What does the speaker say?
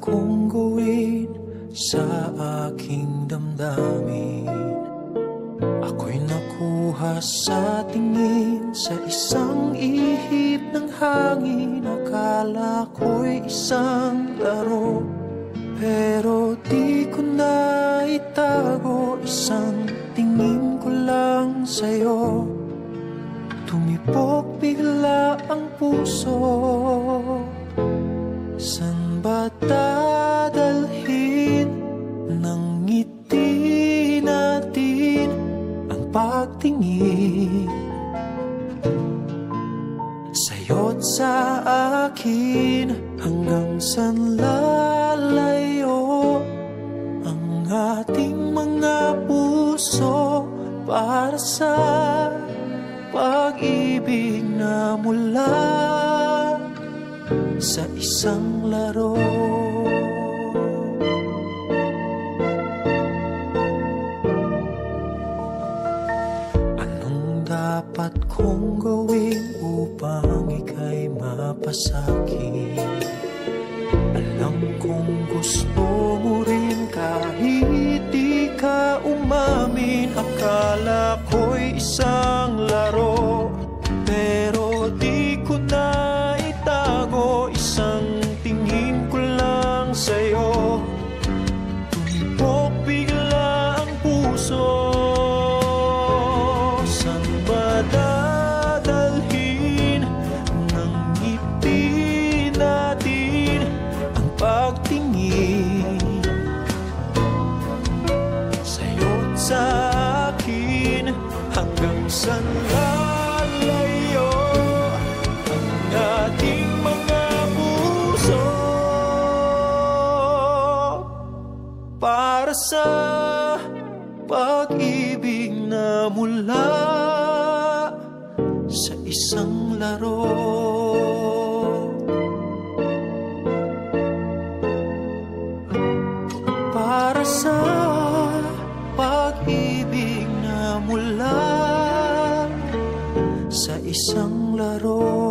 kong gawin sa aking damdamin? Ako'y nakuha sa tingin sa isang ihip ng hangin. Akala ko'y isang laro Pero di ko na itago. Isang tingin ko lang sa'yo. Tumipok bigla ang puso. San ba dadalhin ng ngiti natin ang pagtingin Sa'yo't sa akin hanggang saan lalayo Ang ating mga puso para sa pag-ibig na mula sa isang laro Anong dapat kong gawin upang ika'y mapasakit? Alam kong gusto mo rin kahit di ka umamin Akala ko'y isang pagtingin Sa'yo't sa akin hanggang saan lalayo ang ating mga puso para sa pag-ibig na mula sa isang laro. sa pag-ibig na mula sa isang laro.